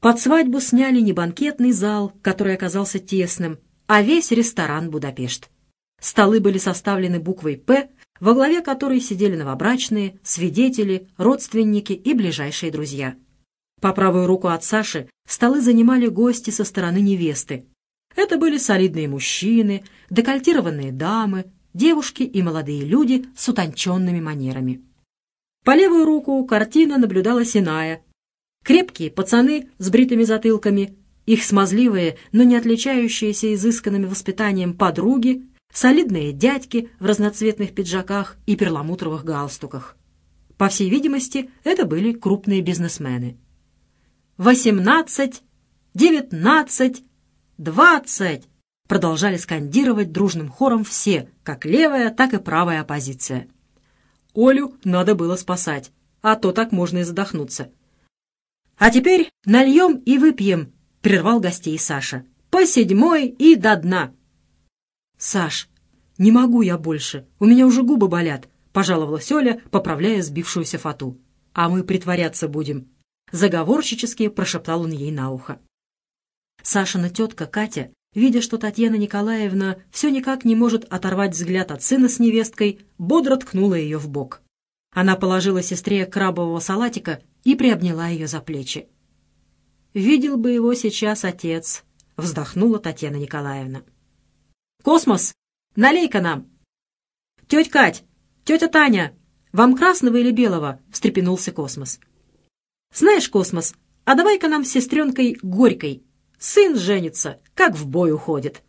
Под свадьбу сняли не банкетный зал, который оказался тесным, а весь ресторан «Будапешт». Столы были составлены буквой «П», во главе которой сидели новобрачные, свидетели, родственники и ближайшие друзья. По правую руку от Саши столы занимали гости со стороны невесты. Это были солидные мужчины, декольтированные дамы, девушки и молодые люди с утонченными манерами. По левую руку картина наблюдалась иная. Крепкие пацаны с бритыми затылками, их смазливые, но не отличающиеся изысканным воспитанием подруги, солидные дядьки в разноцветных пиджаках и перламутровых галстуках. По всей видимости, это были крупные бизнесмены восемнадцать, девятнадцать, двадцать!» продолжали скандировать дружным хором все, как левая, так и правая оппозиция. Олю надо было спасать, а то так можно и задохнуться. «А теперь нальем и выпьем», — прервал гостей Саша. «По седьмой и до дна». «Саш, не могу я больше, у меня уже губы болят», — пожаловалась Оля, поправляя сбившуюся фату. «А мы притворяться будем», Заговорщически прошептал он ей на ухо. Сашина тетка Катя, видя, что Татьяна Николаевна все никак не может оторвать взгляд от сына с невесткой, бодро ткнула ее в бок. Она положила сестре крабового салатика и приобняла ее за плечи. «Видел бы его сейчас отец», — вздохнула Татьяна Николаевна. «Космос, налей-ка нам!» «Тетя Кать! Тетя Таня! Вам красного или белого?» — встрепенулся Космос. Знаешь, Космос, а давай-ка нам с сестренкой горькой. Сын женится, как в бой уходит.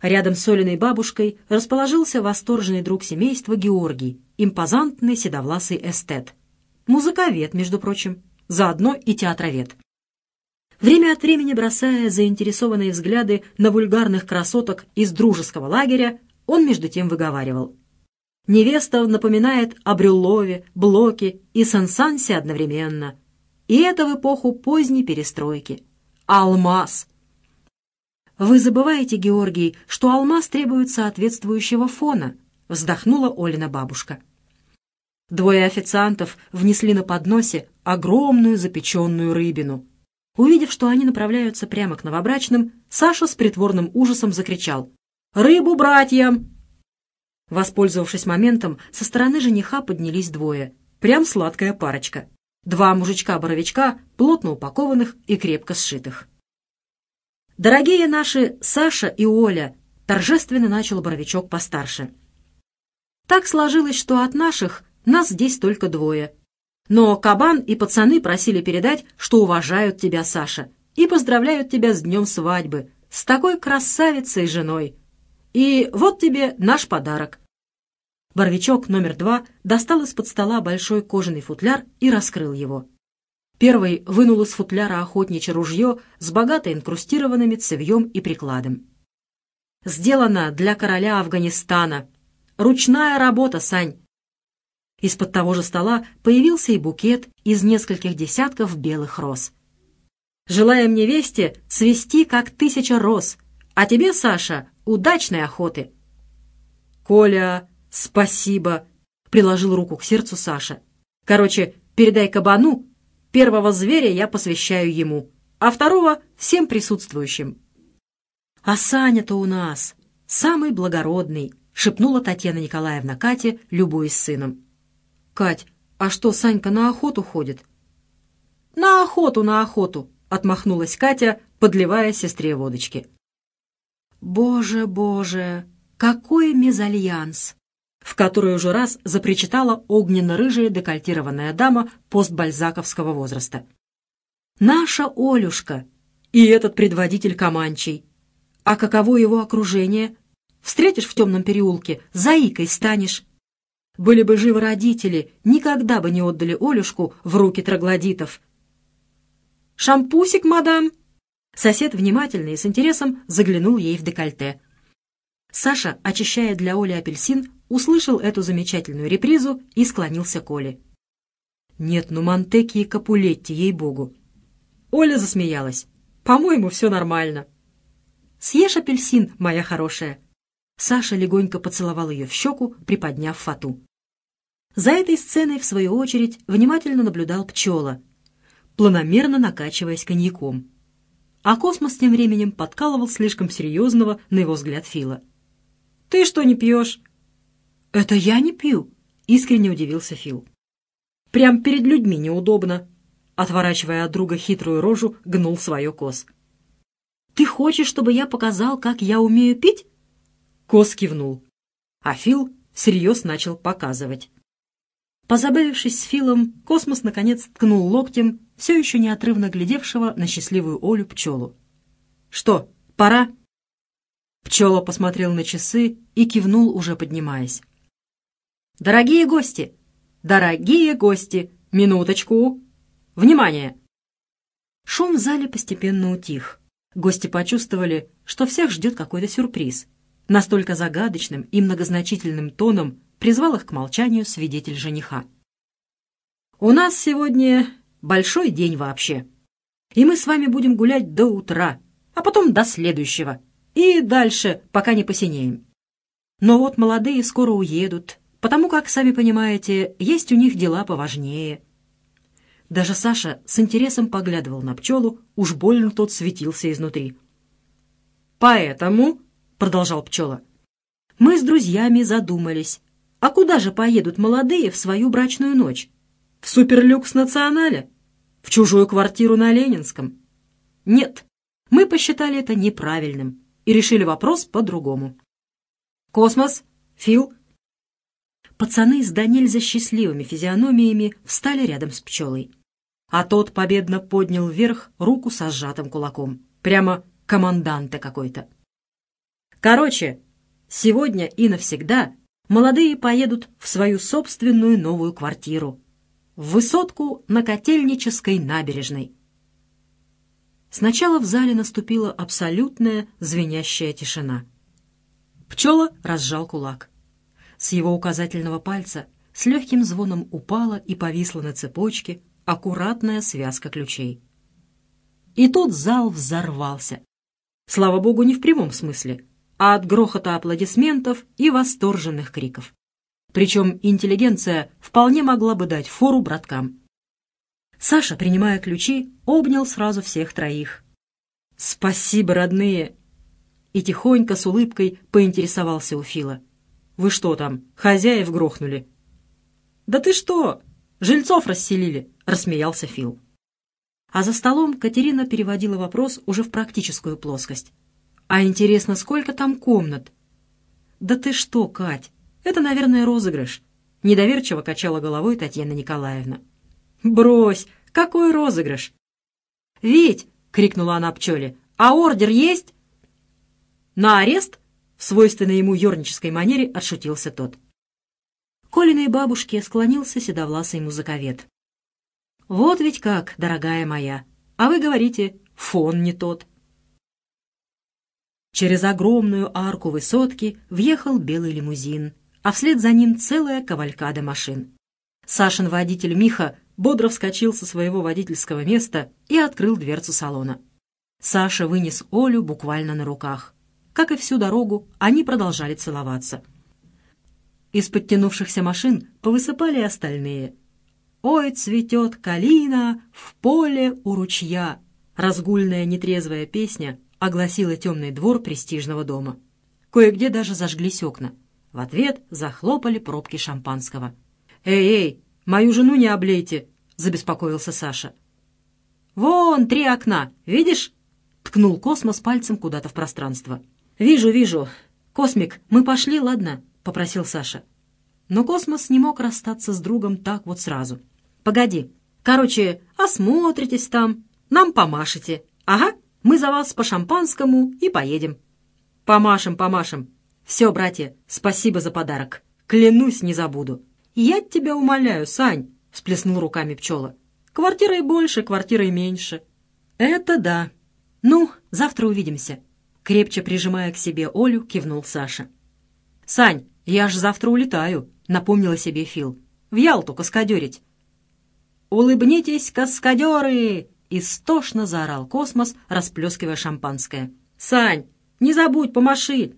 Рядом с Олиной бабушкой расположился восторженный друг семейства Георгий, импозантный седовласый эстет. Музыковед, между прочим, заодно и театровед. Время от времени бросая заинтересованные взгляды на вульгарных красоток из дружеского лагеря, он между тем выговаривал. Невеста напоминает о Брюллове, Блоке и Сансансе одновременно. И это в эпоху поздней перестройки. Алмаз! «Вы забываете, Георгий, что алмаз требует соответствующего фона», вздохнула Олина бабушка. Двое официантов внесли на подносе огромную запеченную рыбину. Увидев, что они направляются прямо к новобрачным, Саша с притворным ужасом закричал «Рыбу братьям!» Воспользовавшись моментом, со стороны жениха поднялись двое. Прям сладкая парочка. Два мужичка-боровичка, плотно упакованных и крепко сшитых. «Дорогие наши Саша и Оля!» — торжественно начал боровичок постарше. «Так сложилось, что от наших нас здесь только двое. Но Кабан и пацаны просили передать, что уважают тебя, Саша, и поздравляют тебя с днем свадьбы, с такой красавицей женой!» И вот тебе наш подарок». Боровичок номер два достал из-под стола большой кожаный футляр и раскрыл его. Первый вынул из футляра охотничье ружье с богато инкрустированными цевьем и прикладом. «Сделано для короля Афганистана. Ручная работа, Сань!» Из-под того же стола появился и букет из нескольких десятков белых роз. «Желаем невесте цвести, как тысяча роз, а тебе, Саша, удачной охоты!» «Коля, спасибо!» — приложил руку к сердцу Саша. «Короче, передай кабану, первого зверя я посвящаю ему, а второго — всем присутствующим». «А Саня-то у нас самый благородный!» — шепнула Татьяна Николаевна Кате, любуясь сыном. «Кать, а что, Санька на охоту ходит?» «На охоту, на охоту!» — отмахнулась Катя, подливая сестре водочки. «Боже, боже, какой мезальянс!» в который уже раз запричитала огненно-рыжая декольтированная дама постбальзаковского возраста. «Наша Олюшка! И этот предводитель Каманчий! А каково его окружение? Встретишь в темном переулке, заикой станешь!» Были бы живы родители, никогда бы не отдали Олюшку в руки троглодитов. «Шампусик, мадам!» Сосед внимательно и с интересом заглянул ей в декольте. Саша, очищая для Оли апельсин, услышал эту замечательную репризу и склонился к Оле. «Нет, ну Монтеки и Капулетти, ей-богу!» Оля засмеялась. «По-моему, все нормально». «Съешь апельсин, моя хорошая!» Саша легонько поцеловал ее в щеку, приподняв фату. За этой сценой, в свою очередь, внимательно наблюдал пчела. планомерно накачиваясь коньяком. А космос тем временем подкалывал слишком серьезного, на его взгляд, Фила. «Ты что не пьешь?» «Это я не пью», — искренне удивился Фил. «Прям перед людьми неудобно», — отворачивая от друга хитрую рожу, гнул свое Кос. «Ты хочешь, чтобы я показал, как я умею пить?» Кос кивнул, а Фил всерьез начал показывать. Позабавившись с Филом, Космос наконец ткнул локтем все еще неотрывно глядевшего на счастливую Олю пчелу. «Что, пора?» Пчела посмотрел на часы и кивнул, уже поднимаясь. «Дорогие гости! Дорогие гости! Минуточку! Внимание!» Шум в зале постепенно утих. Гости почувствовали, что всех ждет какой-то сюрприз. Настолько загадочным и многозначительным тоном призвал их к молчанию свидетель жениха. «У нас сегодня большой день вообще, и мы с вами будем гулять до утра, а потом до следующего, и дальше, пока не посинеем. Но вот молодые скоро уедут, потому как, сами понимаете, есть у них дела поважнее». Даже Саша с интересом поглядывал на пчелу, уж больно тот светился изнутри. «Поэтому», — продолжал пчела, — «мы с друзьями задумались, а куда же поедут молодые в свою брачную ночь? В суперлюкс национале? В чужую квартиру на Ленинском? Нет, мы посчитали это неправильным и решили вопрос по-другому. Космос, Фил. Пацаны с да нельзя счастливыми физиономиями встали рядом с пчелой. А тот победно поднял вверх руку со сжатым кулаком. Прямо команданта какой-то. Короче, сегодня и навсегда молодые поедут в свою собственную новую квартиру, в высотку на Котельнической набережной. Сначала в зале наступила абсолютная звенящая тишина. Пчела разжал кулак. С его указательного пальца с легким звоном упала и повисла на цепочке аккуратная связка ключей. И тут зал взорвался. Слава богу, не в прямом смысле, а от грохота аплодисментов и восторженных криков. Причем интеллигенция вполне могла бы дать фору браткам. Саша, принимая ключи, обнял сразу всех троих. «Спасибо, родные!» И тихонько с улыбкой поинтересовался у Фила. «Вы что там, хозяев грохнули?» «Да ты что? Жильцов расселили!» — рассмеялся Фил. А за столом Катерина переводила вопрос уже в практическую плоскость. А интересно, сколько там комнат? Да ты что, Кать, это, наверное, розыгрыш. Недоверчиво качала головой Татьяна Николаевна. Брось, какой розыгрыш? Ведь, крикнула она пчеле, а ордер есть? На арест? В свойственной ему ернической манере отшутился тот. Колиной бабушке склонился седовласый музыковед. «Вот ведь как, дорогая моя! А вы говорите, фон не тот!» Через огромную арку высотки въехал белый лимузин, а вслед за ним целая кавалькада машин. Сашин водитель Миха бодро вскочил со своего водительского места и открыл дверцу салона. Саша вынес Олю буквально на руках. Как и всю дорогу, они продолжали целоваться. Из подтянувшихся машин повысыпали остальные. «Ой, цветет калина в поле у ручья!» Разгульная нетрезвая песня огласила темный двор престижного дома. Кое-где даже зажглись окна. В ответ захлопали пробки шампанского. «Эй, эй, мою жену не облейте!» — забеспокоился Саша. «Вон три окна, видишь?» — ткнул Космос пальцем куда-то в пространство. «Вижу, вижу. Космик, мы пошли, ладно?» — попросил Саша. Но Космос не мог расстаться с другом так вот сразу. «Погоди. Короче, осмотритесь там, нам помашете. Ага, мы за вас по шампанскому и поедем». «Помашем, помашем. Все, братья, спасибо за подарок. Клянусь, не забуду». «Я тебя умоляю, Сань», — всплеснул руками пчела. «Квартирой больше, квартирой меньше». «Это да. Ну, завтра увидимся». Крепче прижимая к себе Олю, кивнул Саша. «Сань, я ж завтра улетаю», — напомнила себе Фил. «В Ялту каскадерить». «Улыбнитесь, каскадеры!» Истошно заорал космос, расплескивая шампанское. «Сань, не забудь, помаши!»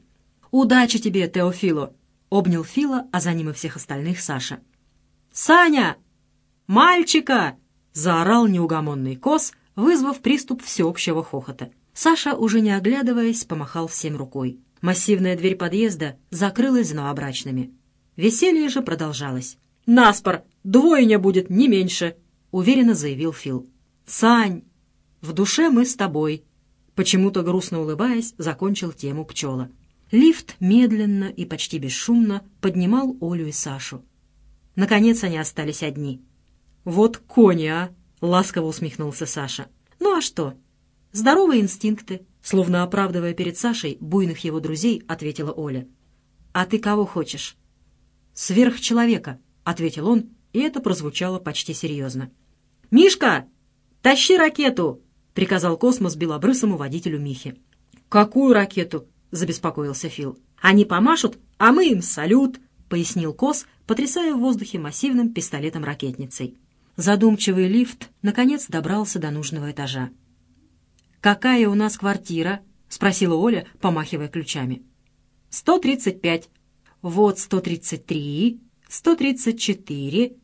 «Удачи тебе, Теофило!» — обнял Фила, а за ним и всех остальных Саша. «Саня! Мальчика!» — заорал неугомонный Кос, вызвав приступ всеобщего хохота. Саша, уже не оглядываясь, помахал всем рукой. Массивная дверь подъезда закрылась за новобрачными. Веселье же продолжалось. «Наспор! Двойня будет, не меньше!» — уверенно заявил Фил. «Сань, в душе мы с тобой!» Почему-то грустно улыбаясь, закончил тему пчела. Лифт медленно и почти бесшумно поднимал Олю и Сашу. Наконец они остались одни. «Вот кони, а!» — ласково усмехнулся Саша. «Ну а что? Здоровые инстинкты!» Словно оправдывая перед Сашей буйных его друзей, ответила Оля. «А ты кого хочешь?» «Сверхчеловека», — ответил он, и это прозвучало почти серьезно. «Мишка, «Тащи ракету!» — приказал космос белобрысому водителю Михи. «Какую ракету?» — забеспокоился Фил. «Они помашут, а мы им салют!» — пояснил Кос, потрясая в воздухе массивным пистолетом-ракетницей. Задумчивый лифт, наконец, добрался до нужного этажа. «Какая у нас квартира?» — спросила Оля, помахивая ключами. «135». «Вот 133, 134,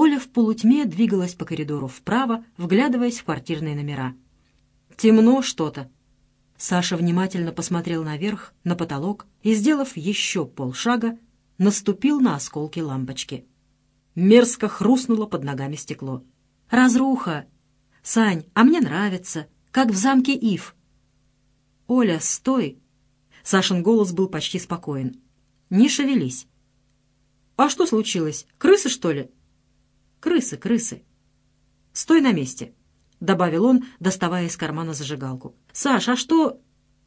Оля в полутьме двигалась по коридору вправо, вглядываясь в квартирные номера. «Темно что-то». Саша внимательно посмотрел наверх, на потолок, и, сделав еще полшага, наступил на осколки лампочки. Мерзко хрустнуло под ногами стекло. «Разруха! Сань, а мне нравится, как в замке Ив». «Оля, стой!» Сашин голос был почти спокоен. «Не шевелись». «А что случилось? Крысы, что ли?» «Крысы, крысы». «Стой на месте», — добавил он, доставая из кармана зажигалку. «Саш, а что...»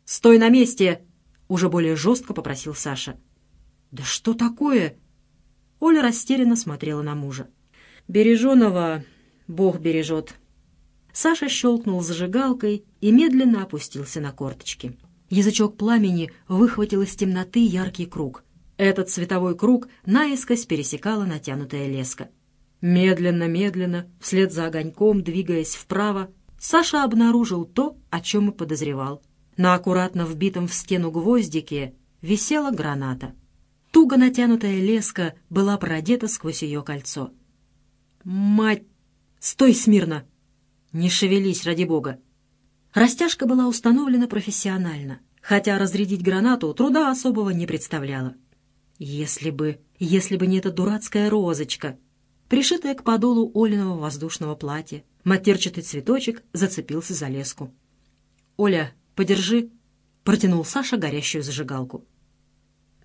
«Стой на месте!» — уже более жестко попросил Саша. «Да что такое?» Оля растерянно смотрела на мужа. «Береженого Бог бережет». Саша щелкнул зажигалкой и медленно опустился на корточки. Язычок пламени выхватил из темноты яркий круг. Этот световой круг наискось пересекала натянутая леска. Медленно-медленно, вслед за огоньком, двигаясь вправо, Саша обнаружил то, о чем и подозревал. На аккуратно вбитом в стену гвоздике висела граната. Туго натянутая леска была продета сквозь ее кольцо. «Мать! Стой смирно! Не шевелись, ради бога!» Растяжка была установлена профессионально, хотя разрядить гранату труда особого не представляло. Если бы, если бы не эта дурацкая розочка, пришитая к подолу Олиного воздушного платья, матерчатый цветочек зацепился за леску. «Оля, подержи!» — протянул Саша горящую зажигалку.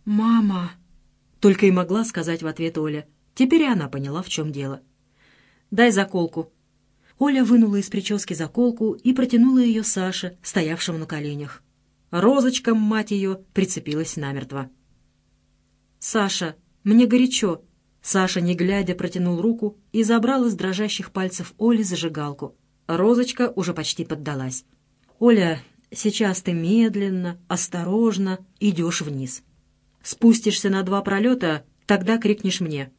«Мама!» — только и могла сказать в ответ Оля. Теперь и она поняла, в чем дело. «Дай заколку». Оля вынула из прически заколку и протянула ее Саше, стоявшему на коленях. Розочка, мать ее, прицепилась намертво. «Саша, мне горячо!» Саша, не глядя, протянул руку и забрал из дрожащих пальцев Оли зажигалку. Розочка уже почти поддалась. «Оля, сейчас ты медленно, осторожно идешь вниз. Спустишься на два пролета, тогда крикнешь мне».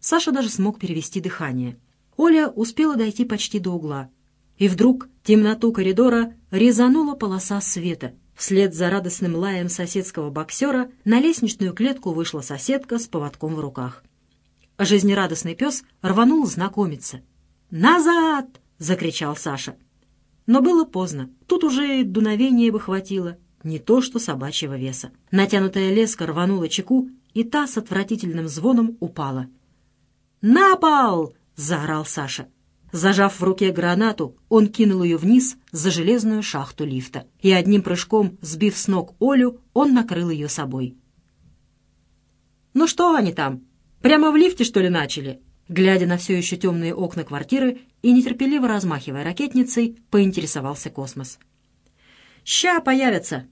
Саша даже смог перевести дыхание. Оля успела дойти почти до угла. И вдруг темноту коридора резанула полоса света. Вслед за радостным лаем соседского боксера на лестничную клетку вышла соседка с поводком в руках. Жизнерадостный пес рванул знакомиться. «Назад!» — закричал Саша. Но было поздно. Тут уже дуновение бы хватило не то что собачьего веса. Натянутая леска рванула чеку, и та с отвратительным звоном упала. «На пол!» — заорал Саша. Зажав в руке гранату, он кинул ее вниз за железную шахту лифта, и одним прыжком, сбив с ног Олю, он накрыл ее собой. «Ну что они там? Прямо в лифте, что ли, начали?» Глядя на все еще темные окна квартиры и нетерпеливо размахивая ракетницей, поинтересовался космос. «Ща появятся!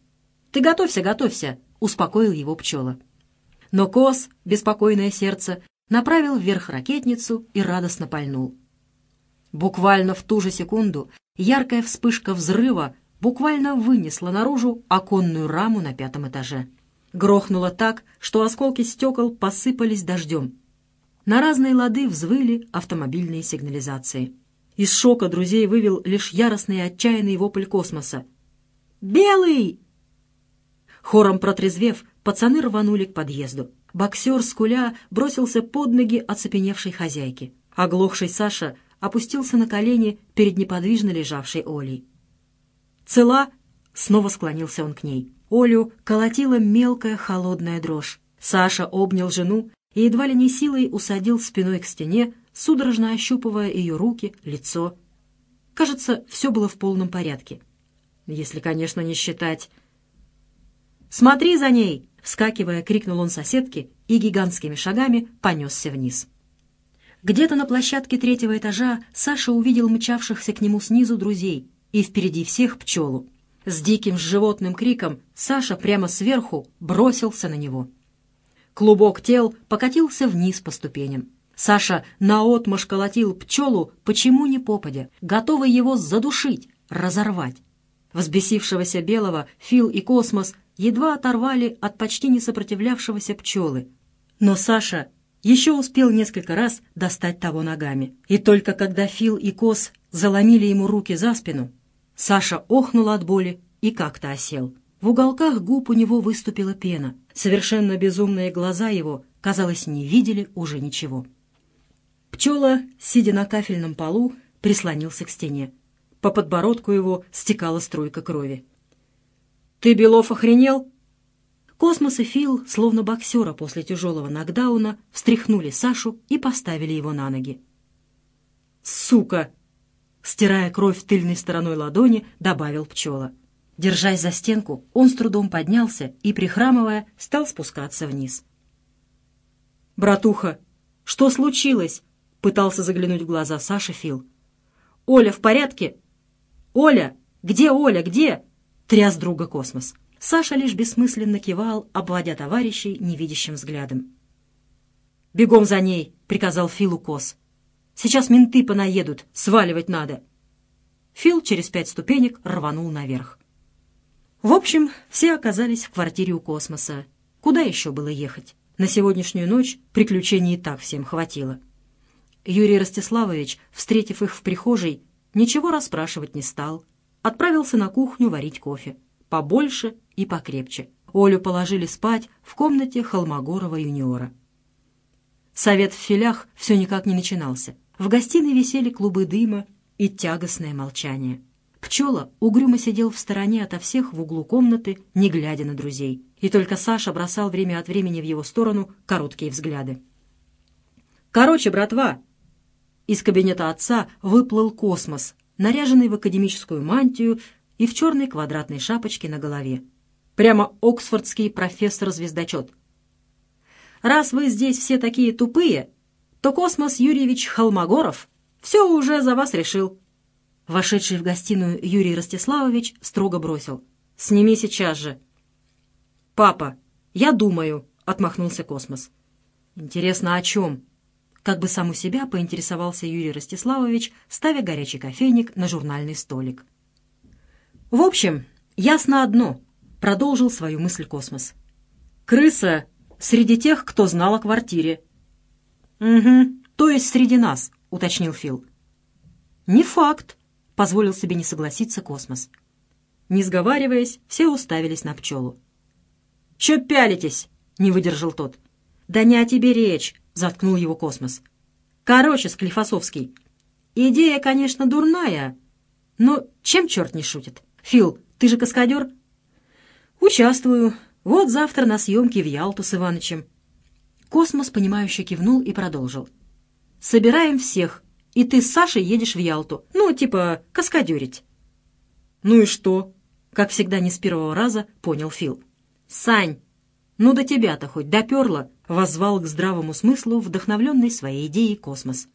Ты готовься, готовься!» — успокоил его пчела. Но Кос, беспокойное сердце, направил вверх ракетницу и радостно пальнул. Буквально в ту же секунду яркая вспышка взрыва буквально вынесла наружу оконную раму на пятом этаже. Грохнуло так, что осколки стекол посыпались дождем. На разные лады взвыли автомобильные сигнализации. Из шока друзей вывел лишь яростный и отчаянный вопль космоса. «Белый!» Хором протрезвев, пацаны рванули к подъезду. Боксер, скуля, бросился под ноги оцепеневшей хозяйки. Оглохший Саша опустился на колени перед неподвижно лежавшей Олей. «Цела?» — снова склонился он к ней. Олю колотила мелкая холодная дрожь. Саша обнял жену и едва ли не силой усадил спиной к стене, судорожно ощупывая ее руки, лицо. Кажется, все было в полном порядке. Если, конечно, не считать... «Смотри за ней!» — вскакивая, крикнул он соседке и гигантскими шагами понесся вниз. Где-то на площадке третьего этажа Саша увидел мчавшихся к нему снизу друзей и впереди всех пчелу. С диким животным криком Саша прямо сверху бросился на него. Клубок тел покатился вниз по ступеням. Саша наотмашь колотил пчелу, почем ни попадя, готовый его задушить, разорвать. Взбесившегося белого Фил и Космос едва оторвали от почти не сопротивлявшегося пчелы. Но Саша еще успел несколько раз достать того ногами. И только когда Фил и Кос заломили ему руки за спину, Саша охнул от боли и как-то осел. В уголках губ у него выступила пена. Совершенно безумные глаза его, казалось, не видели уже ничего. Пчела, сидя на кафельном полу, прислонился к стене. По подбородку его стекала струйка крови. «Ты, Белов, охренел?» Космос и Фил, словно боксера после тяжелого нокдауна, встряхнули Сашу и поставили его на ноги. «Сука!» Стирая кровь тыльной стороной ладони, добавил пчела. Держась за стенку, он с трудом поднялся и, прихрамывая, стал спускаться вниз. «Братуха, что случилось?» — пытался заглянуть в глаза Саши Фил. «Оля в порядке?» «Оля! Где Оля? Где?» — тряс друга космос. Саша лишь бессмысленно кивал, обводя товарищей невидящим взглядом. «Бегом за ней!» — приказал Филу Кос. Сейчас менты понаедут, сваливать надо. Фил через пять ступенек рванул наверх. В общем, все оказались в квартире у космоса. Куда еще было ехать? На сегодняшнюю ночь приключений и так всем хватило. Юрий Ростиславович, встретив их в прихожей, ничего расспрашивать не стал. Отправился на кухню варить кофе. Побольше и покрепче. Олю положили спать в комнате Холмогорова юниора. Совет в филях все никак не начинался. В гостиной висели клубы дыма и тягостное молчание. Пчела угрюмо сидел в стороне ото всех в углу комнаты, не глядя на друзей. И только Саша бросал время от времени в его сторону короткие взгляды. «Короче, братва!» Из кабинета отца выплыл космос, наряженный в академическую мантию и в черной квадратной шапочке на голове. Прямо оксфордский профессор-звездочет. «Раз вы здесь все такие тупые, то Космос Юрьевич Холмогоров все уже за вас решил». Вошедший в гостиную Юрий Ростиславович строго бросил. «Сними сейчас же». «Папа, я думаю», — отмахнулся Космос. «Интересно, о чем?» Как бы сам у себя поинтересовался Юрий Ростиславович, ставя горячий кофейник на журнальный столик. «В общем, ясно одно», — продолжил свою мысль Космос. «Крыса среди тех, кто знал о квартире. «Угу, то есть среди нас», — уточнил Фил. «Не факт», — позволил себе не согласиться Космос. Не сговариваясь, все уставились на пчелу. «Чё пялитесь?» — не выдержал тот. «Да не о тебе речь», — заткнул его Космос. «Короче, Склифосовский, идея, конечно, дурная, но чем черт не шутит? Фил, ты же каскадер?» «Участвую. Вот завтра на съемке в Ялту с Иванычем. Космос, понимающе кивнул и продолжил. «Собираем всех, и ты с Сашей едешь в Ялту. Ну, типа, каскадерить». «Ну и что?» Как всегда, не с первого раза понял Фил. «Сань, ну до тебя-то хоть доперло!» воззвал к здравому смыслу вдохновленный своей идеей космос.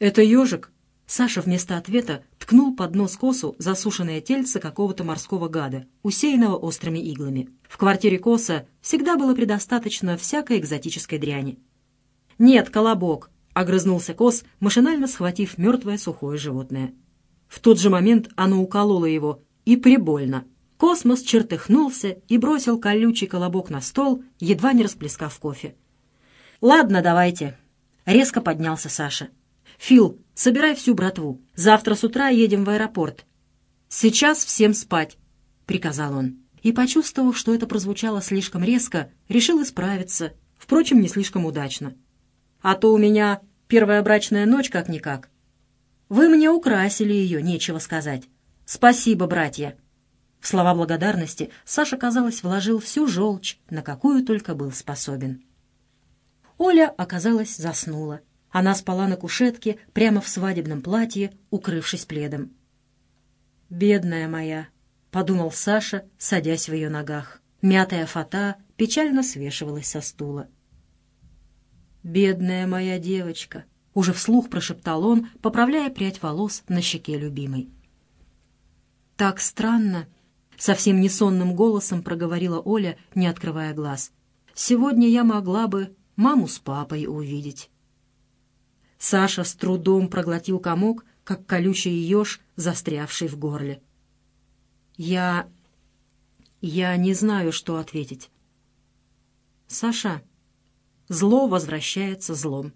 «Это ежик?» Саша вместо ответа ткнул под нос косу засушенное тельце какого-то морского гада, усеянного острыми иглами. В квартире коса всегда было предостаточно всякой экзотической дряни. «Нет, колобок!» — огрызнулся Кос, машинально схватив мертвое сухое животное. В тот же момент оно укололо его, и прибольно. Космос чертыхнулся и бросил колючий колобок на стол, едва не расплескав кофе. «Ладно, давайте», — резко поднялся Саша. «Фил, собирай всю братву. Завтра с утра едем в аэропорт. Сейчас всем спать», — приказал он. И, почувствовав, что это прозвучало слишком резко, решил исправиться, впрочем, не слишком удачно. «А то у меня Первая брачная ночь как-никак. Вы мне украсили ее, нечего сказать. Спасибо, братья. В слова благодарности Саша, казалось, вложил всю желчь, на какую только был способен. Оля, оказалось, заснула. Она спала на кушетке, прямо в свадебном платье, укрывшись пледом. «Бедная моя», — подумал Саша, садясь в ее ногах. Мятая фата печально свешивалась со стула. «Бедная моя девочка», — уже вслух прошептал он, поправляя прядь волос на щеке любимой. «Так странно», — совсем несонным голосом проговорила Оля, не открывая глаз. «Сегодня я могла бы маму с папой увидеть». Саша с трудом проглотил комок, как колючий еж, застрявший в горле. «Я... я не знаю, что ответить». «Саша...» Зло возвращается злом.